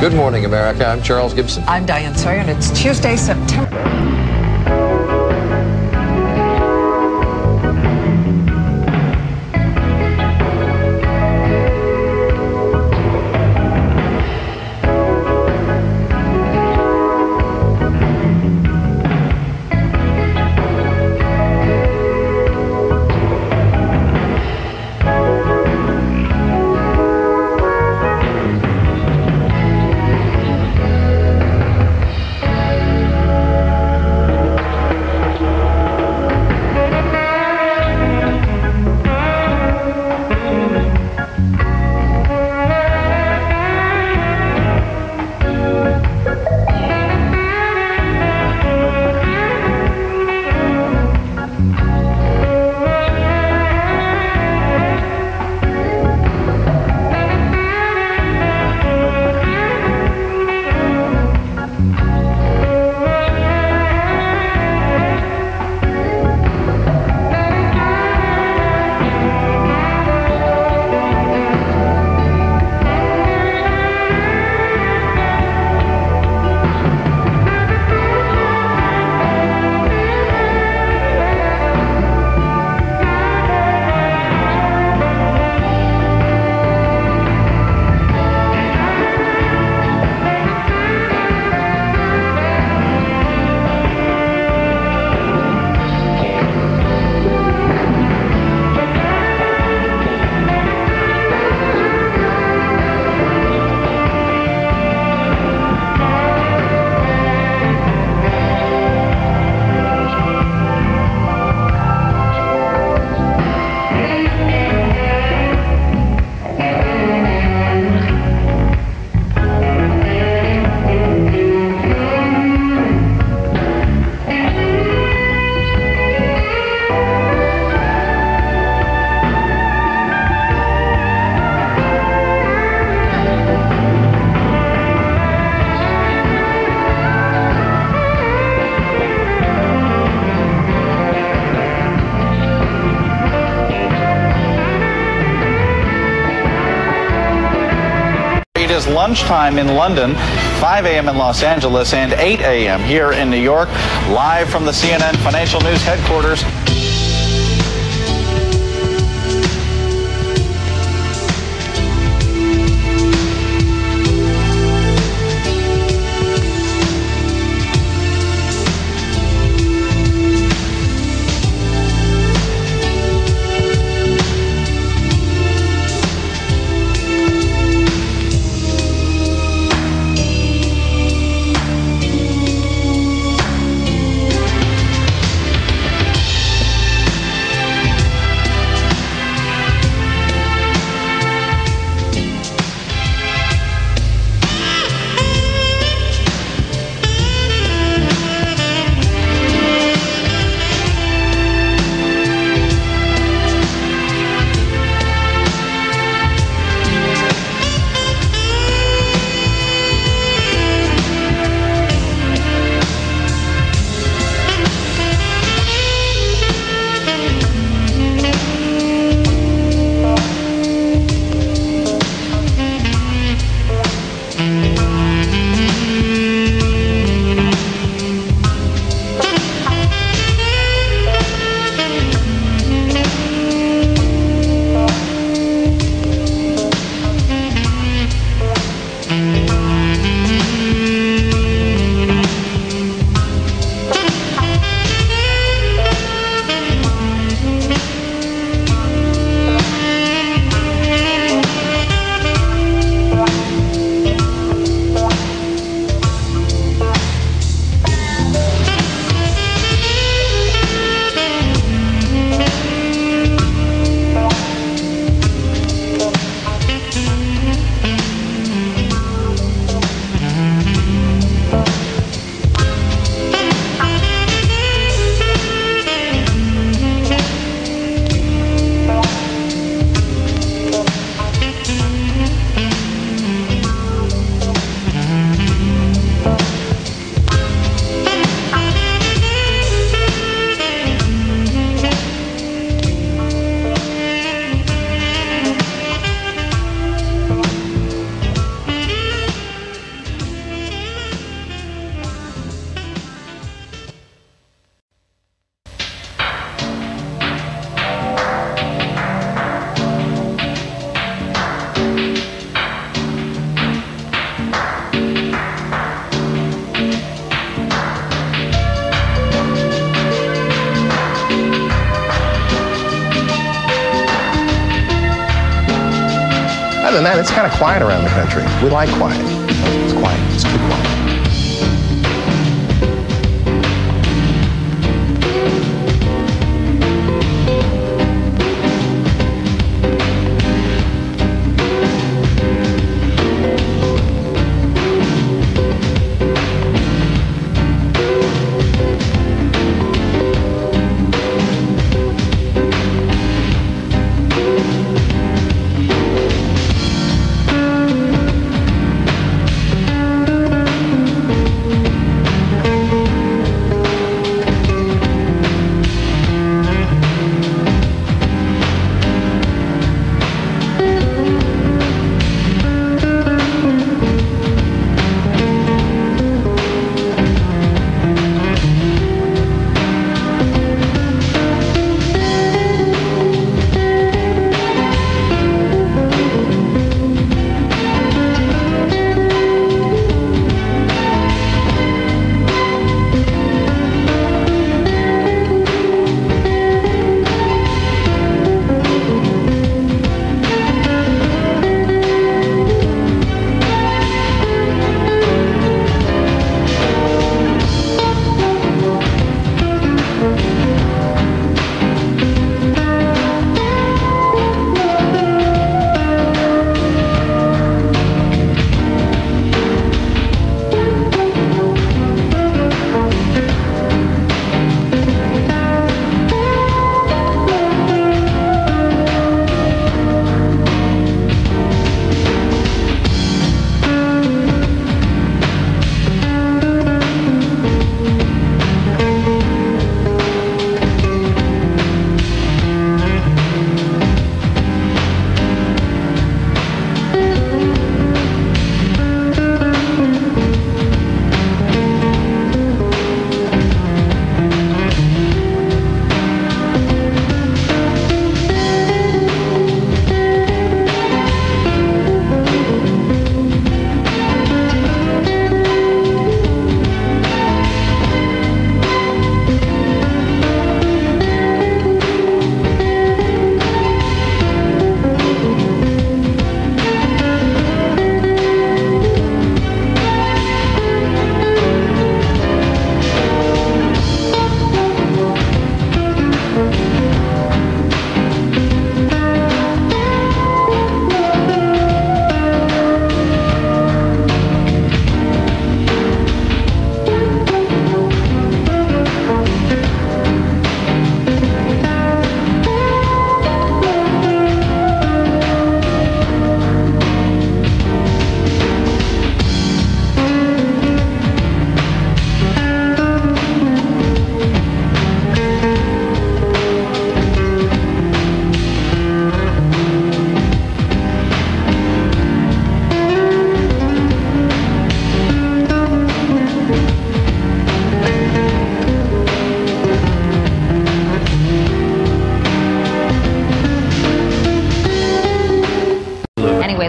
Good morning, America. I'm Charles Gibson. I'm Diane Sawyer, and it's Tuesday, September. Lunchtime in London, 5 a.m. in Los Angeles, and 8 a.m. here in New York, live from the CNN Financial News headquarters. Quiet.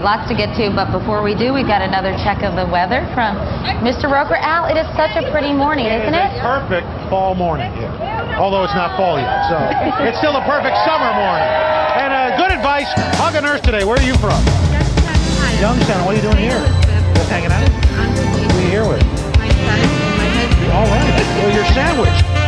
Lots to get to, but before we do, we've got another check of the weather from Mr. Roker. Al, it is such a pretty morning, isn't it? It's a perfect fall morning here. Although it's not fall yet, so it's still a perfect summer morning. And uh, good advice. Hug a nurse today. Where are you from? Youngstown. What are you doing here? Just hanging out? Who are you here with? My son and my husband. All right. Well, you're sandwiched.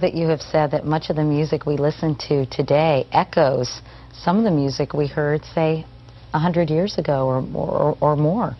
That you have said that much of the music we listen to today echoes some of the music we heard, say, 100 years ago or, or, or more.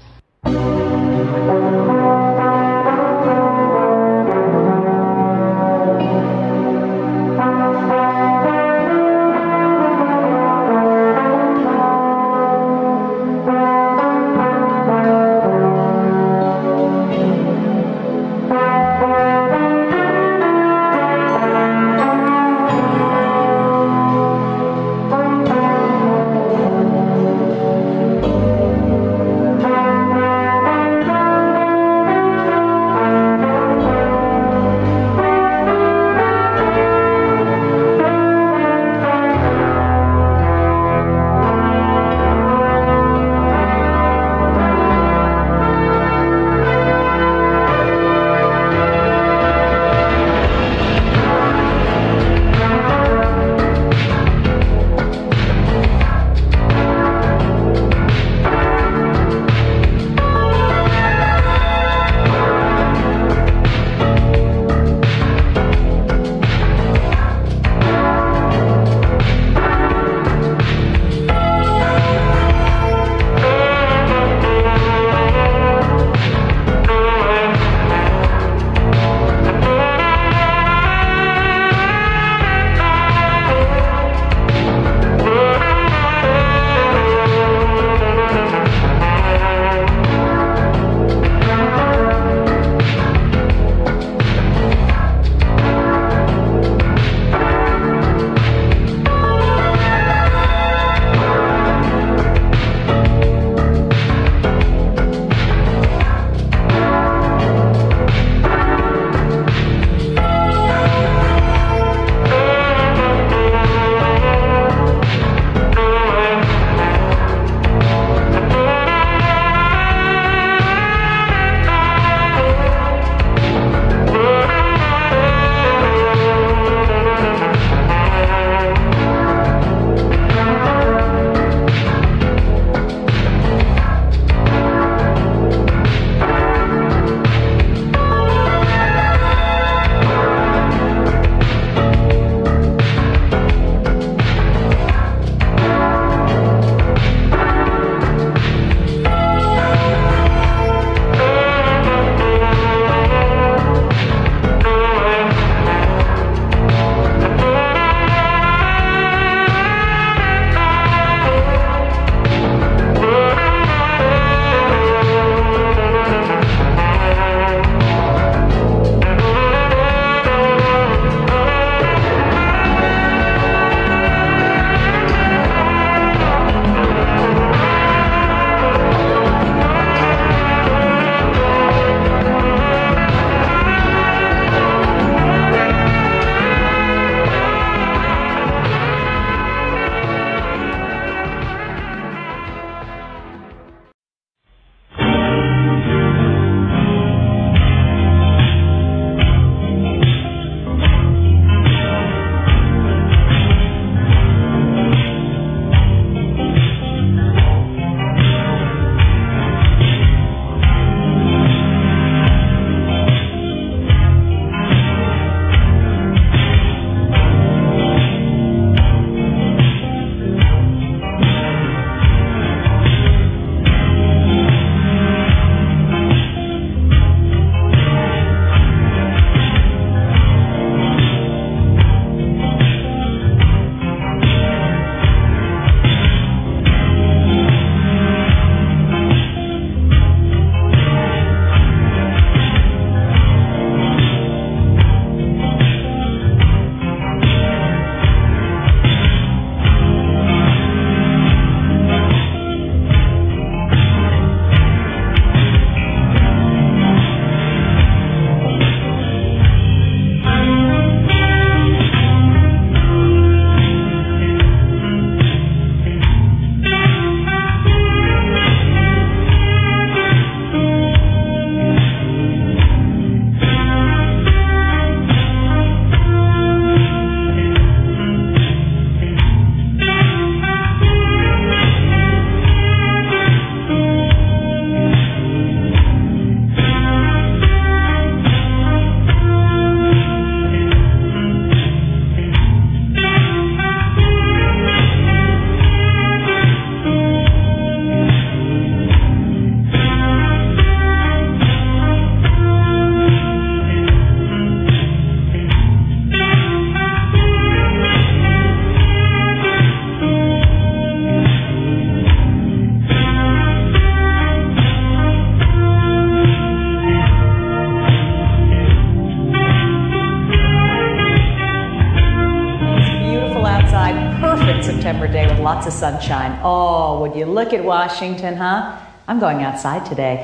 Of sunshine. Oh, would you look at Washington, huh? I'm going outside today.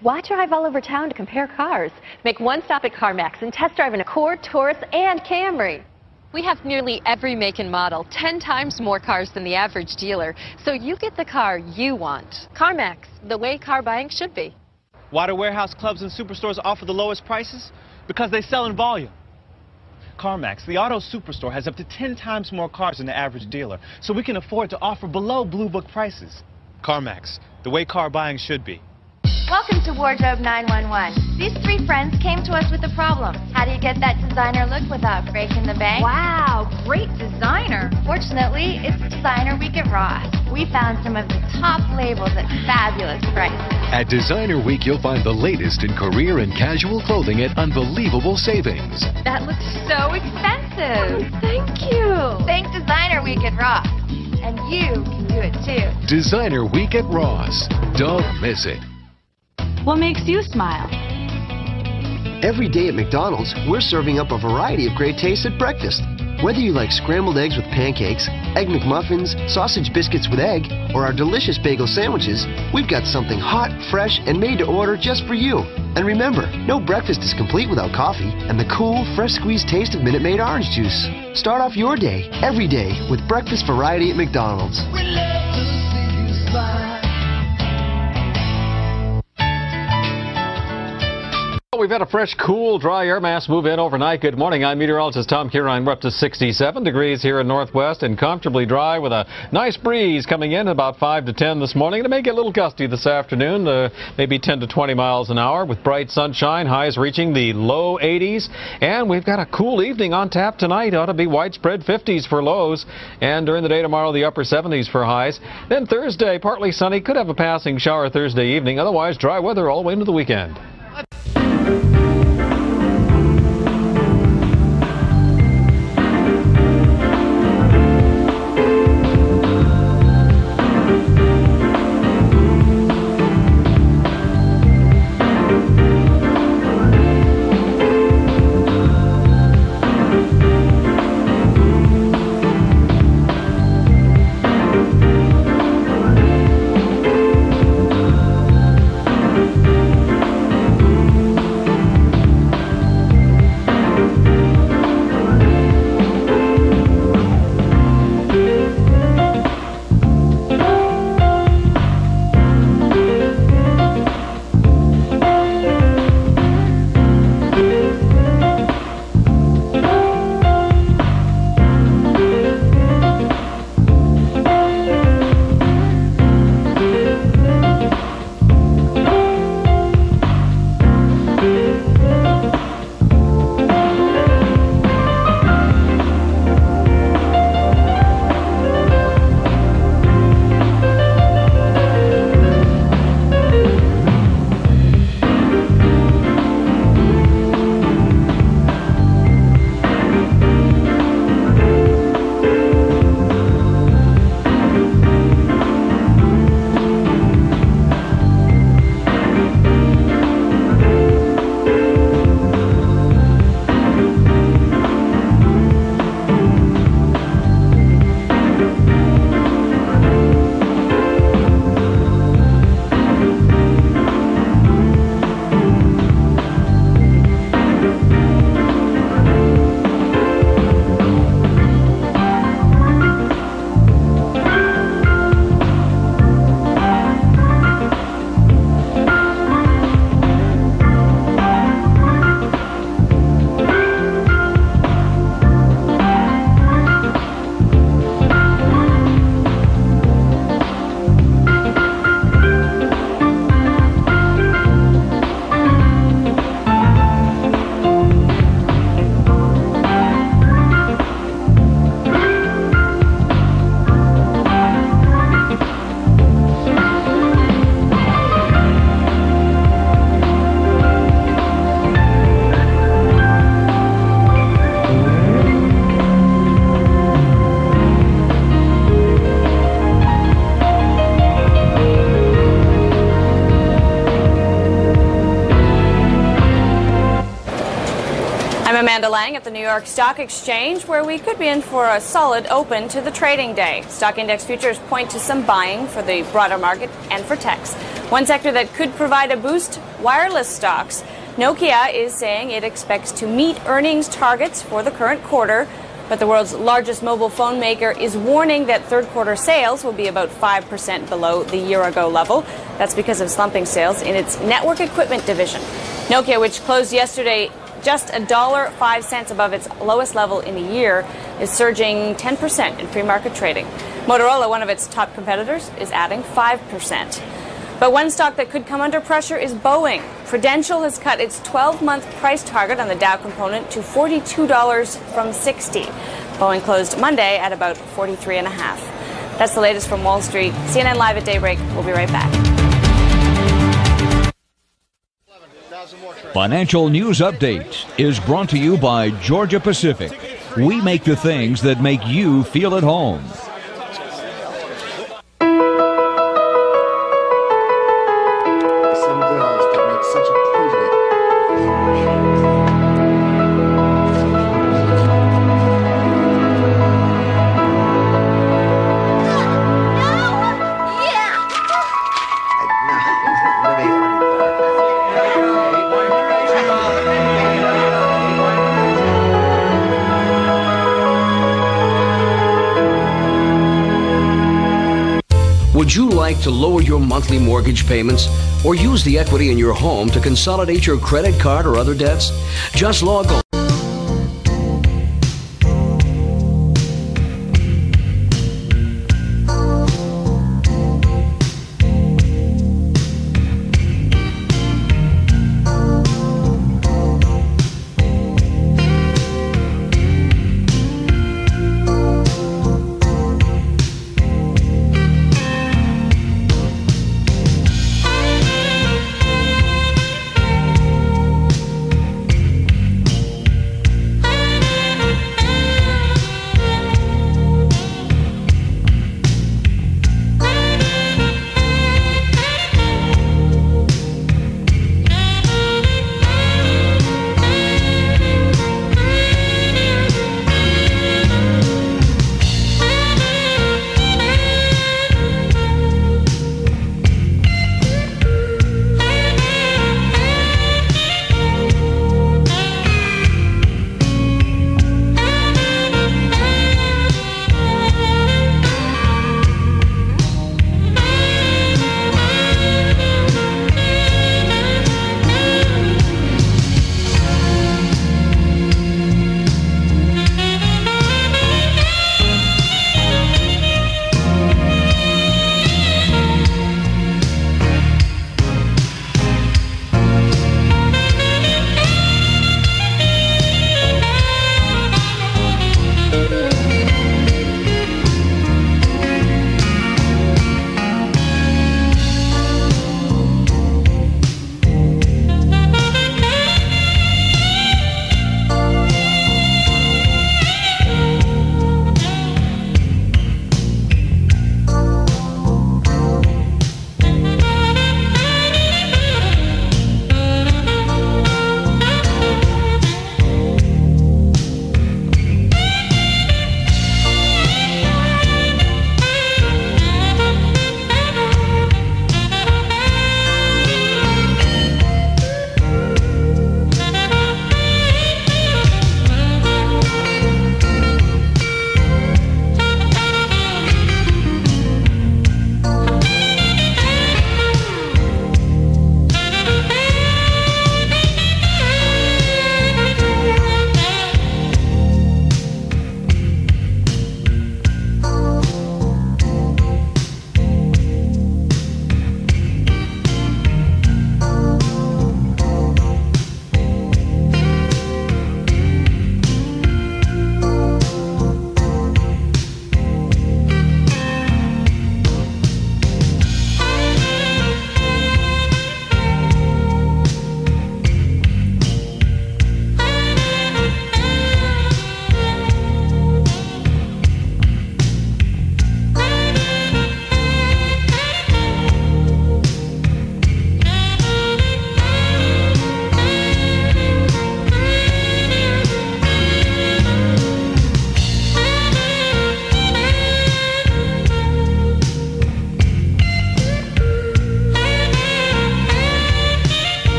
Why drive all over town to compare cars? Make one stop at CarMax and test drive an Accord, Taurus, and Camry. We have nearly every make and model, 10 times more cars than the average dealer. So you get the car you want. CarMax, the way car buying should be. Why do warehouse clubs and superstores offer the lowest prices? Because they sell in volume. CarMax, the auto superstore, has up to 10 times more cars than the average dealer, so we can afford to offer below Blue Book prices. CarMax, the way car buying should be. Welcome to Wardrobe 911. These three friends came to us with a problem. How do you get that designer look without breaking the bank? Wow, great designer. Fortunately, it's Designer Week at Ross. We found some of the top labels at fabulous prices. At Designer Week, you'll find the latest in career and casual clothing at unbelievable savings. That looks so expensive. Oh, thank you. Thank Designer Week at Ross. And you can do it too. Designer Week at Ross. Don't miss it. What makes you smile? Every day at McDonald's, we're serving up a variety of great tastes at breakfast. Whether you like scrambled eggs with pancakes, egg McMuffins, sausage biscuits with egg, or our delicious bagel sandwiches, we've got something hot, fresh, and made to order just for you. And remember, no breakfast is complete without coffee and the cool, fresh squeezed taste of Minute Maid orange juice. Start off your day, every day, with breakfast variety at McDonald's. We've had a fresh, cool, dry air mass move in overnight. Good morning. I'm meteorologist Tom Kierein. We're up to 67 degrees here in Northwest and comfortably dry with a nice breeze coming in about 5 to 10 this morning. It may get a little gusty this afternoon, uh, maybe 10 to 20 miles an hour with bright sunshine, highs reaching the low 80s. And we've got a cool evening on tap tonight. Ought to be widespread 50s for lows. And during the day tomorrow, the upper 70s for highs. Then Thursday, partly sunny. Could have a passing shower Thursday evening. Otherwise, dry weather all the way into the weekend. The New York Stock Exchange, where we could be in for a solid open to the trading day. Stock index futures point to some buying for the broader market and for techs. One sector that could provide a boost wireless stocks. Nokia is saying it expects to meet earnings targets for the current quarter, but the world's largest mobile phone maker is warning that third quarter sales will be about 5% below the year ago level. That's because of slumping sales in its network equipment division. Nokia, which closed yesterday just a dollar five cents above its lowest level in a year, is surging 10% in pre-market trading. Motorola, one of its top competitors, is adding 5%. But one stock that could come under pressure is Boeing. Prudential has cut its 12-month price target on the Dow component to $42 from 60. Boeing closed Monday at about 43 and a half. That's the latest from Wall Street. CNN Live at Daybreak. We'll be right back. Financial News Update is brought to you by Georgia Pacific. We make the things that make you feel at home. Like to lower your monthly mortgage payments or use the equity in your home to consolidate your credit card or other debts? Just log on.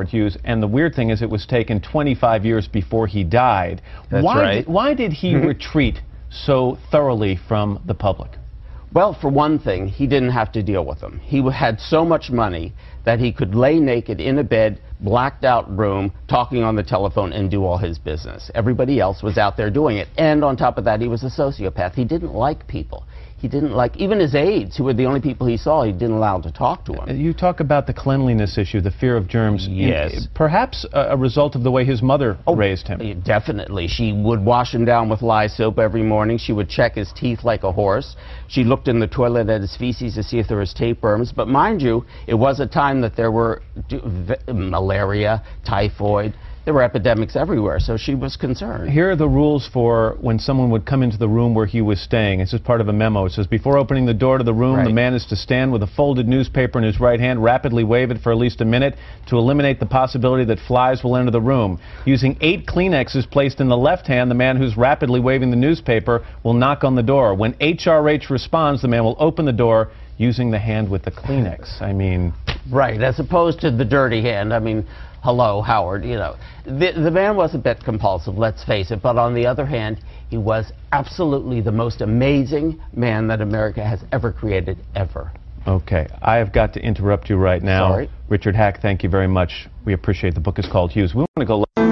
Howard Hughes, and the weird thing is it was taken 25 years before he died. That's why right. Did, why did he Mhm. retreat so thoroughly from the public? Well, for one thing, he didn't have to deal with them. He had so much money that he could lay naked in a bed, blacked out room, talking on the telephone, and do all his business. Everybody else was out there doing it. And on top of that, he was a sociopath. He didn't like people. He didn't like, even his aides, who were the only people he saw, he didn't allow to talk to him. Uh, you talk about the cleanliness issue, the fear of germs. in- Yes. perhaps a, a result of the way his mother Oh, raised him. Definitely. She would wash him down with lye soap every morning. She would check his teeth like a horse. She looked in the toilet at his feces to see if there was tapeworms. But mind you, it was a time that there were d- v- malaria, typhoid. There were epidemics everywhere, so she was concerned. Here are the rules for when someone would come into the room where he was staying. This is part of a memo. It says, before opening the door to the room, the man is to stand with a folded newspaper in his right hand, rapidly wave it for at least a minute to eliminate the possibility that flies will enter the room. Using eight Kleenexes placed in the left hand, the man who's rapidly waving the newspaper will knock on the door. When HRH responds, the man will open the door using the hand with the Kleenex. I mean, Right, as opposed to the dirty hand. I mean, hello, Howard, you know. The, the man was a bit compulsive, let's face it, but on the other hand, he was absolutely the most amazing man that America has ever created, ever. Okay, I have got to interrupt you right now. Sorry. Richard Hack, thank you very much. We appreciate the book is called Hughes. We want to go.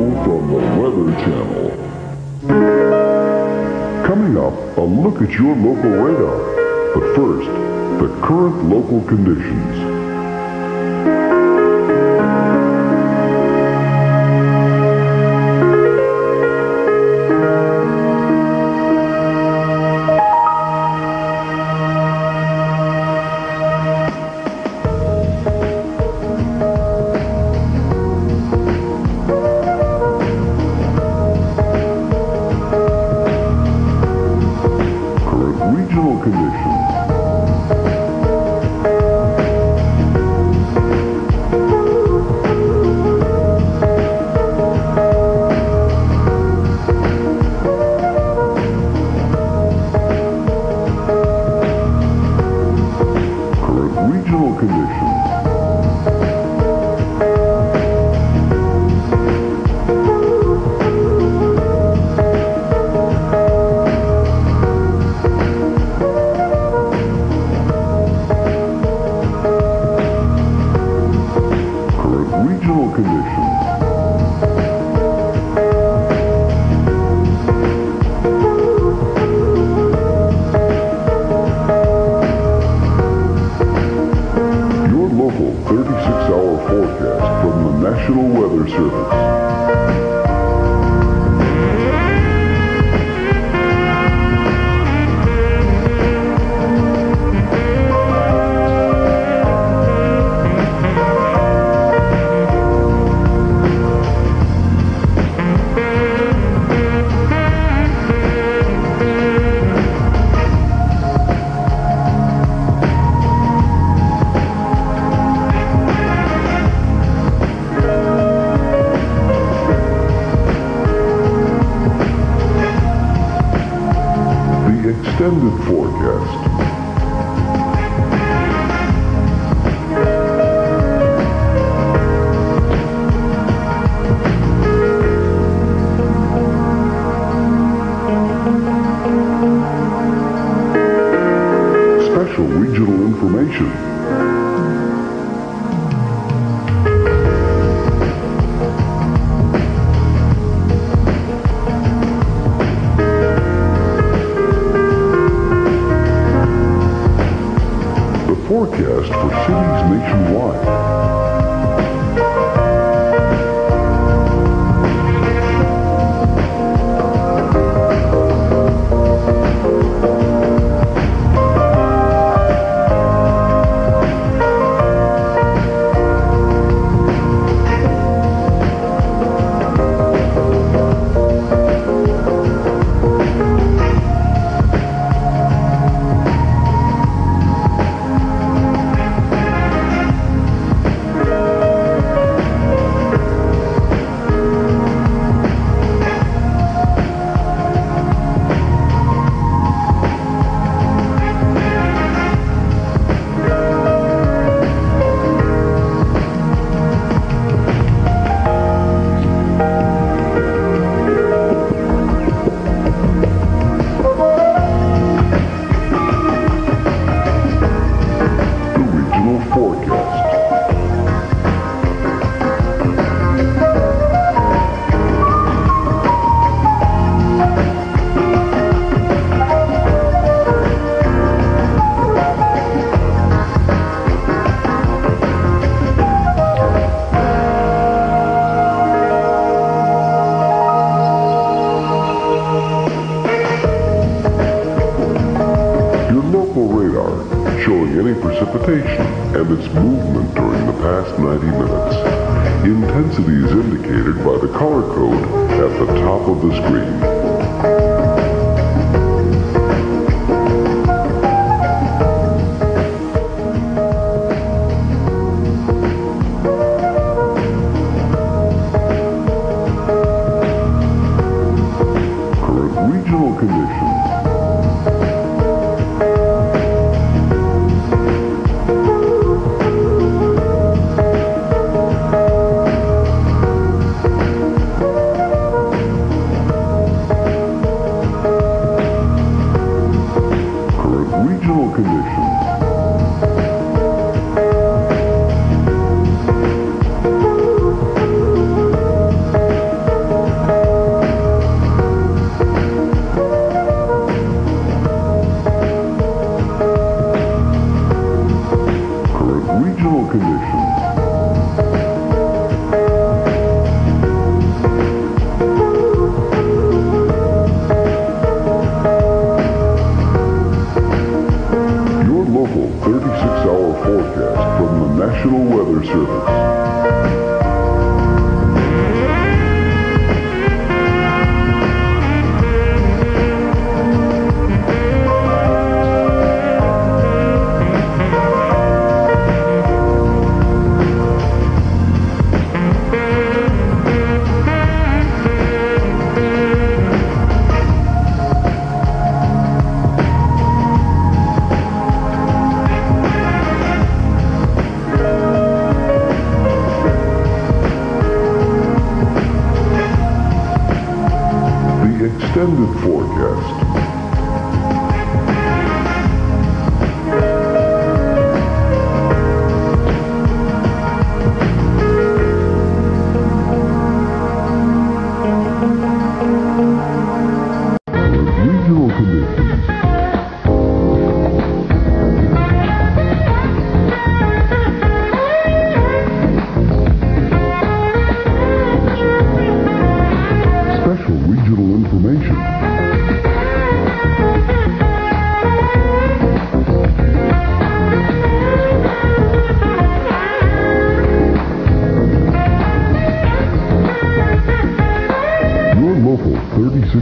from the Weather Channel. Coming up, a look at your local radar. But first, the current local conditions.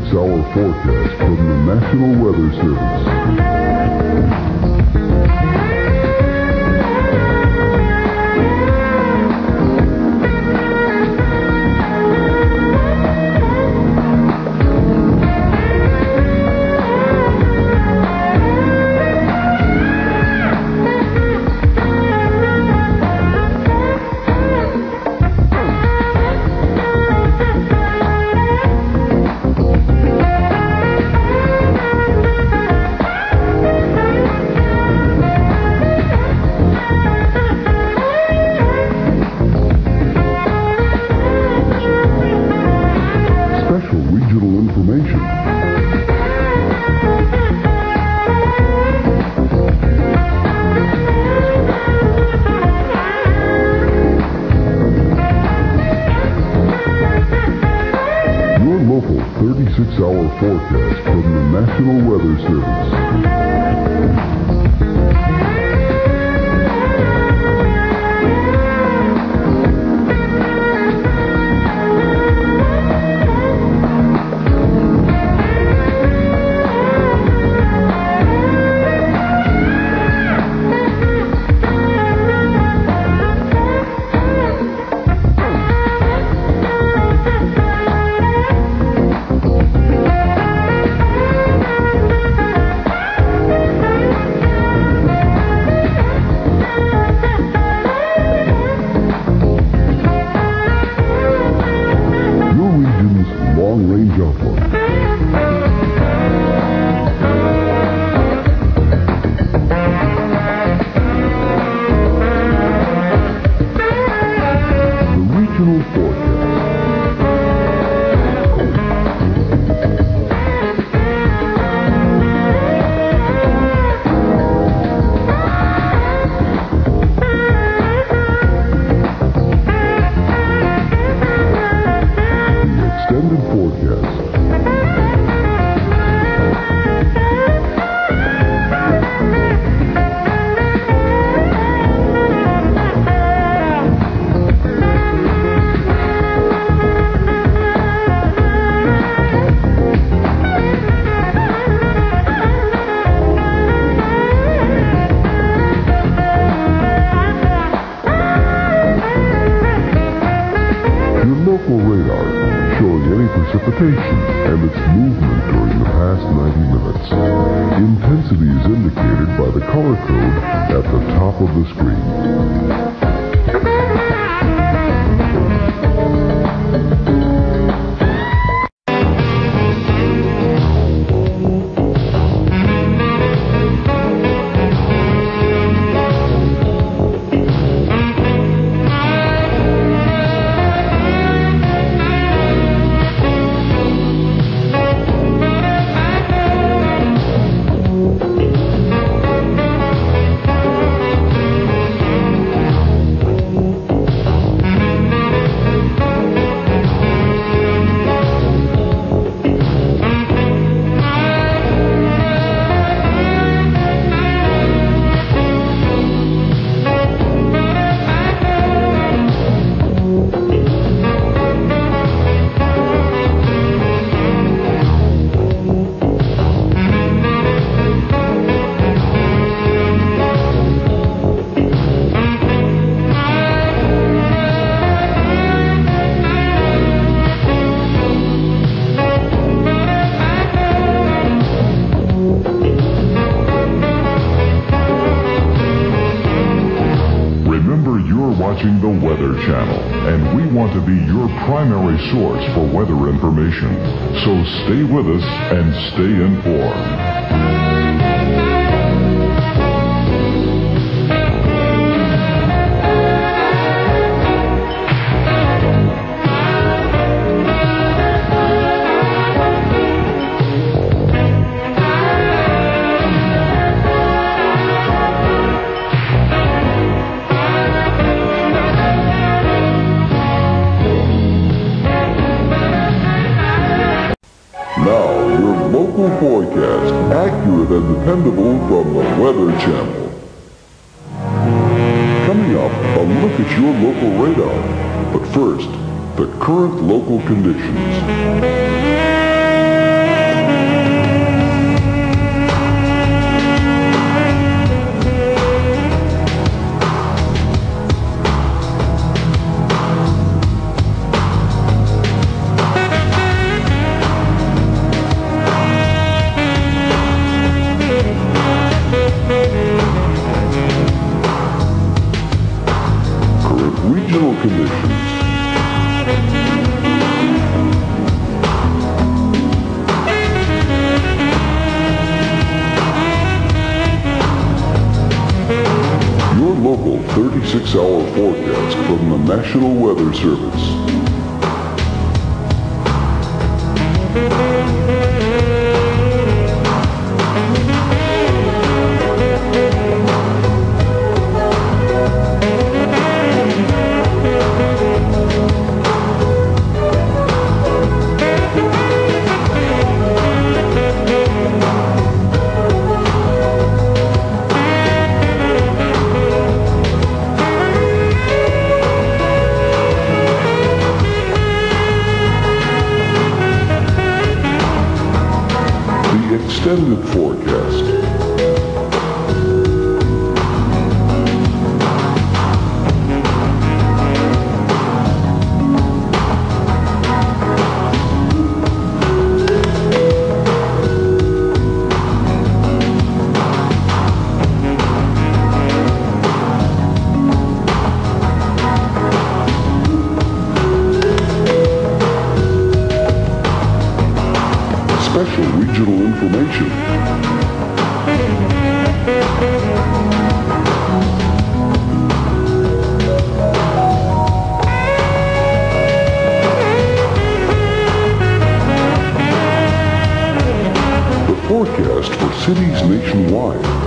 36-hour forecast from the National Weather Service. Source for weather information. So stay with us and stay informed. From the Weather Channel. Information. The forecast for cities nationwide.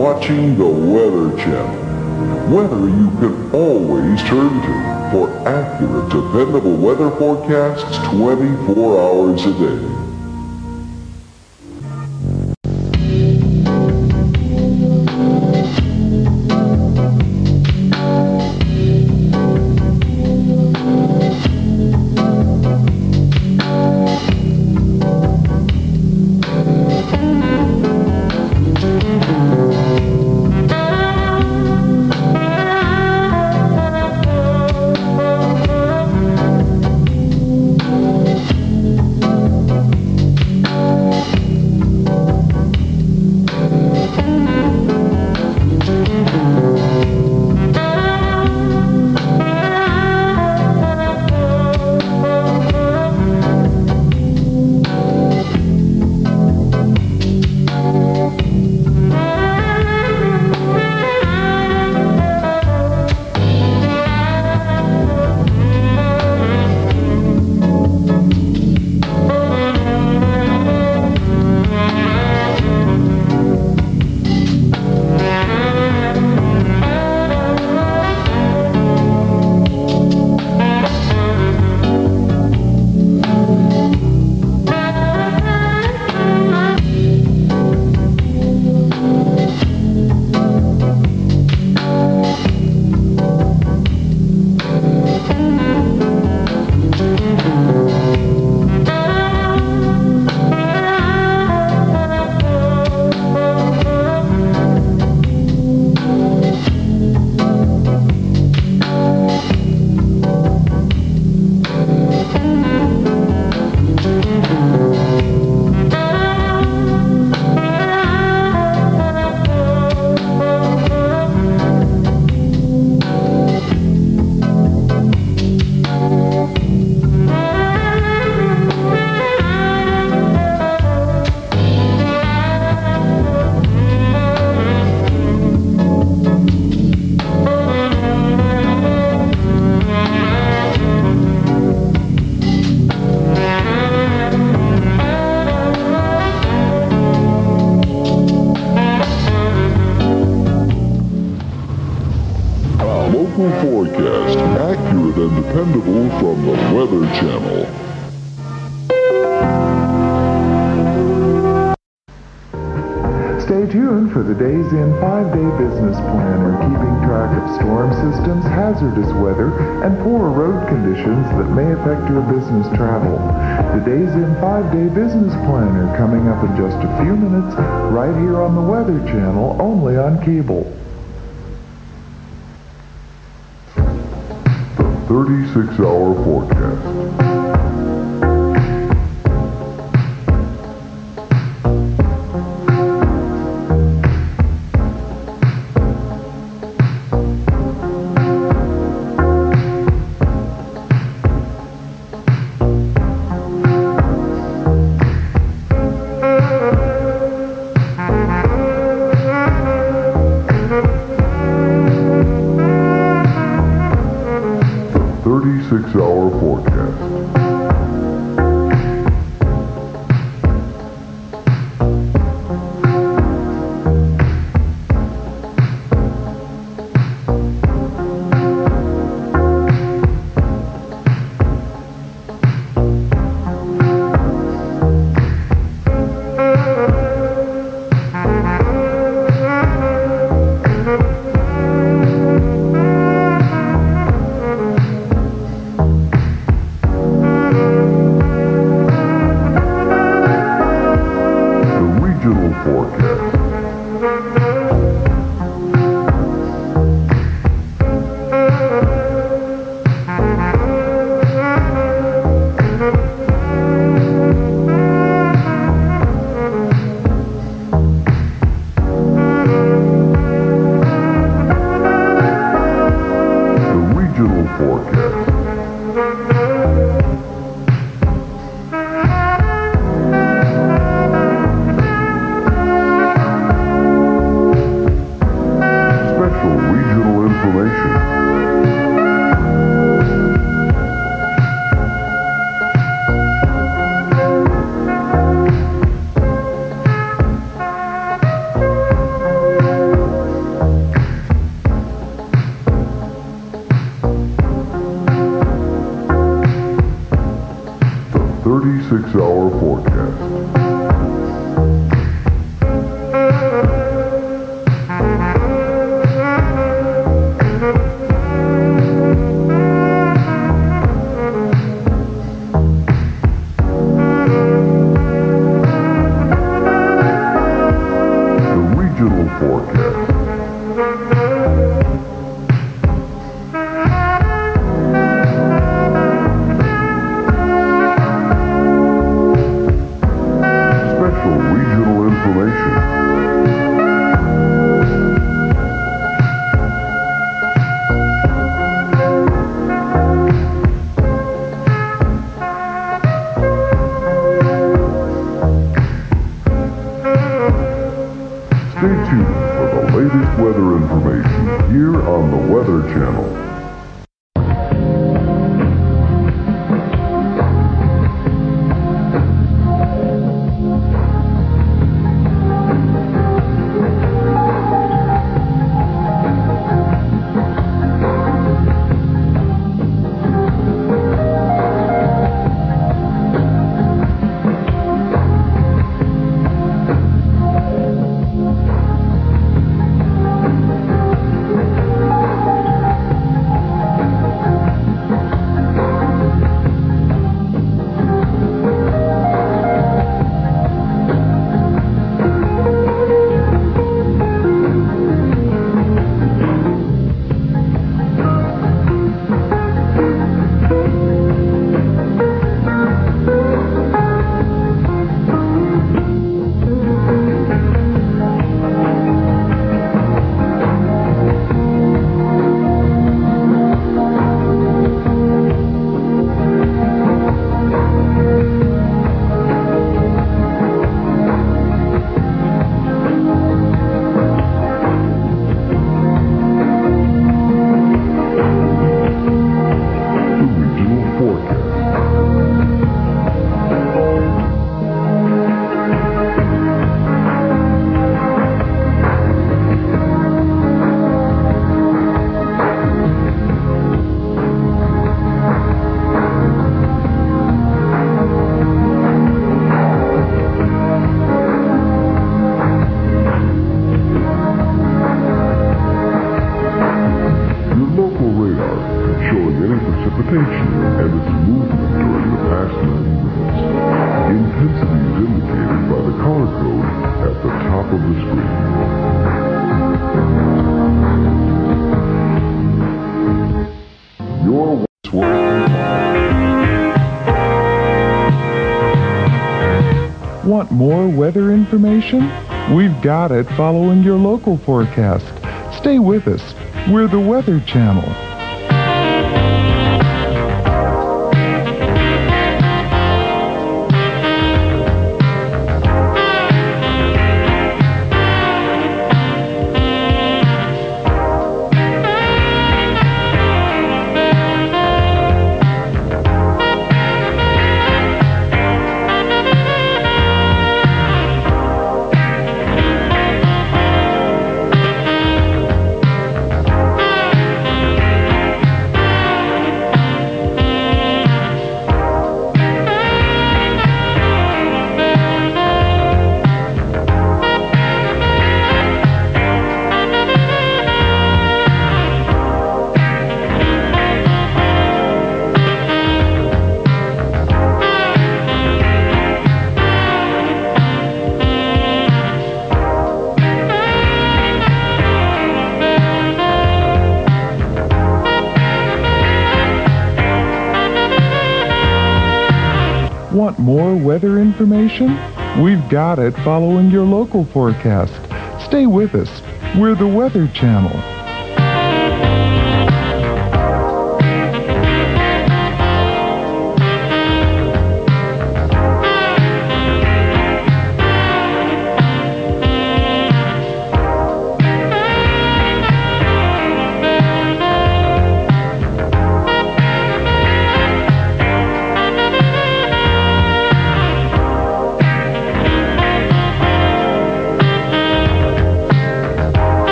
Watching the Weather Channel. Weather you can always turn to for accurate, dependable weather forecasts 24 hours a day. Hazardous weather, and poor road conditions that may affect your business travel. The Days Inn 5-Day Business Planner coming up in just a few minutes right here on the Weather Channel, only on cable. The 36-hour forecast. More weather information? We've got it following your local forecast. Stay with us. We're the Weather Channel. More weather information? We've got it following your local forecast. Stay with us. We're the Weather Channel.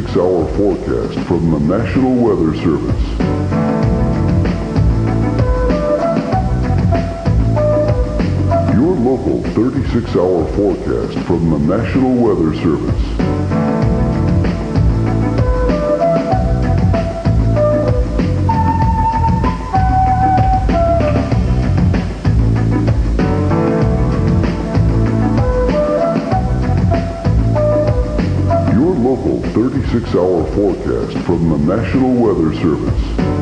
36-hour forecast from the National Weather Service. Your local 36-hour forecast from the National Weather Service. 36-hour forecast from the National Weather Service.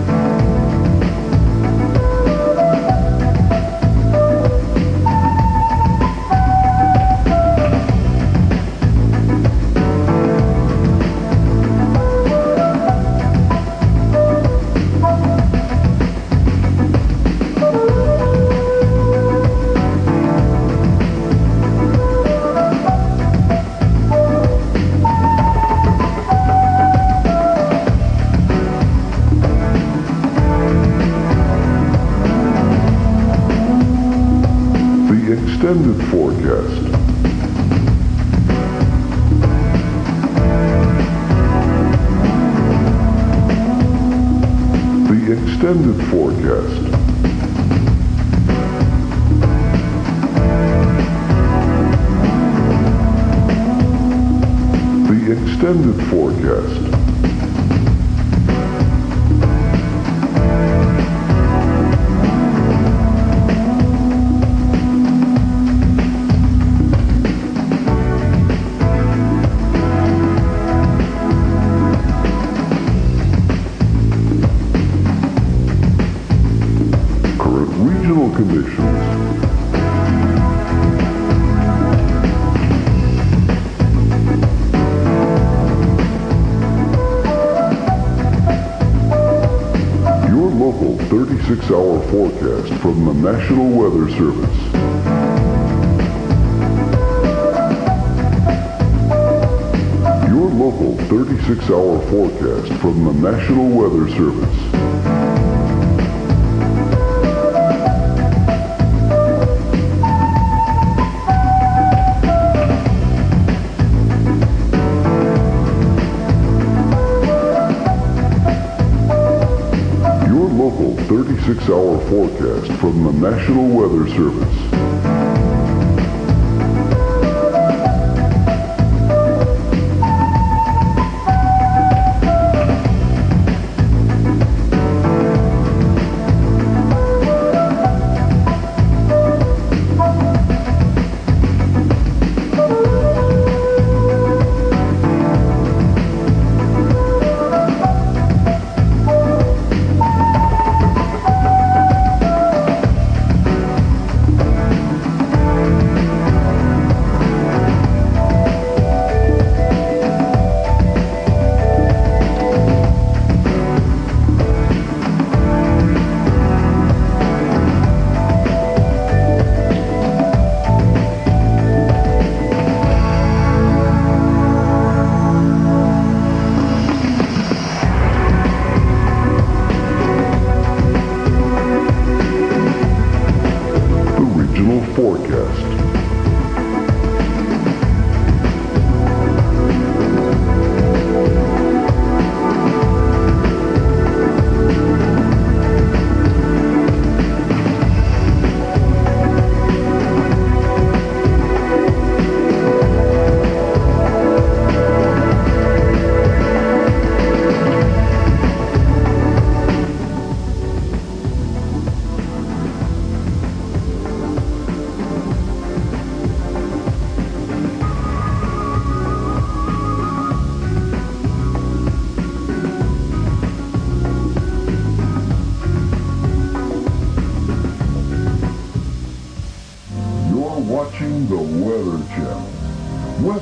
From the National Weather Service. Your local 36-hour forecast from the National Weather Service. 36-hour forecast from the National Weather Service.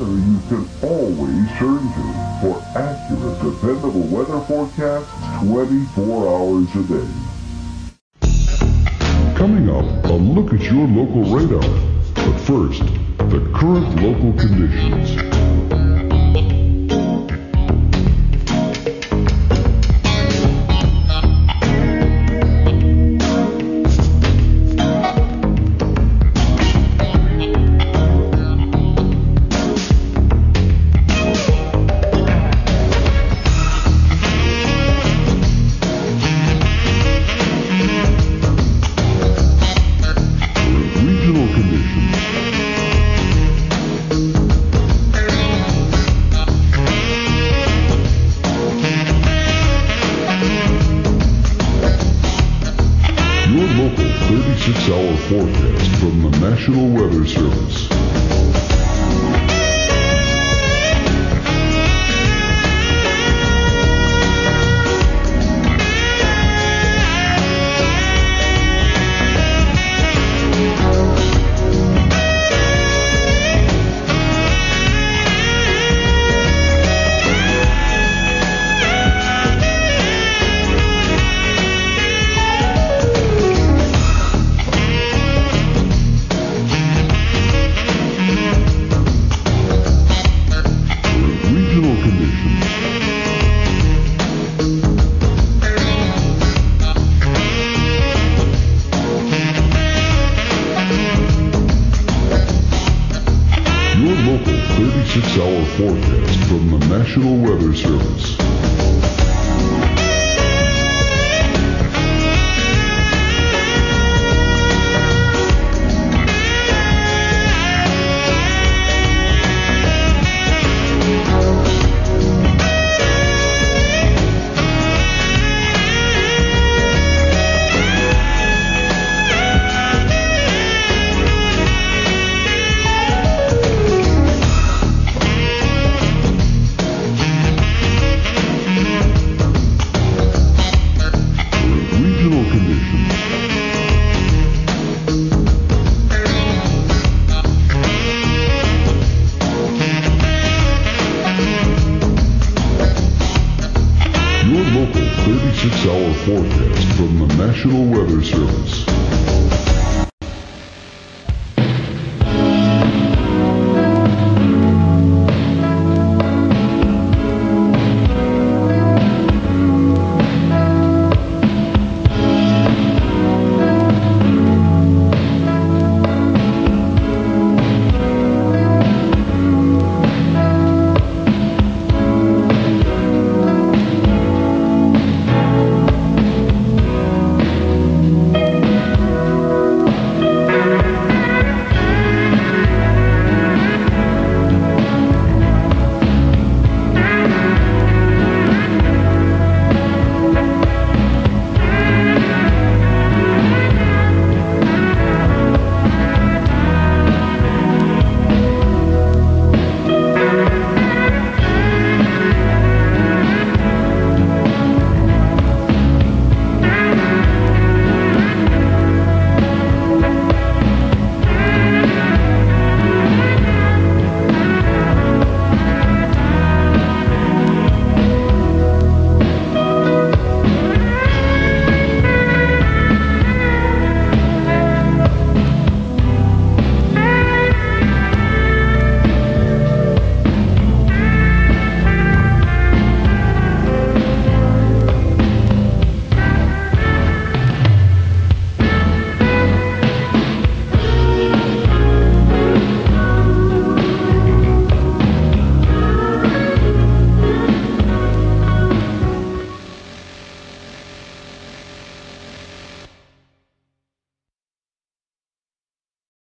Weather you can always turn to for accurate, dependable weather forecasts 24 hours a day. Coming up, a look at your local radar. But first, the current local conditions.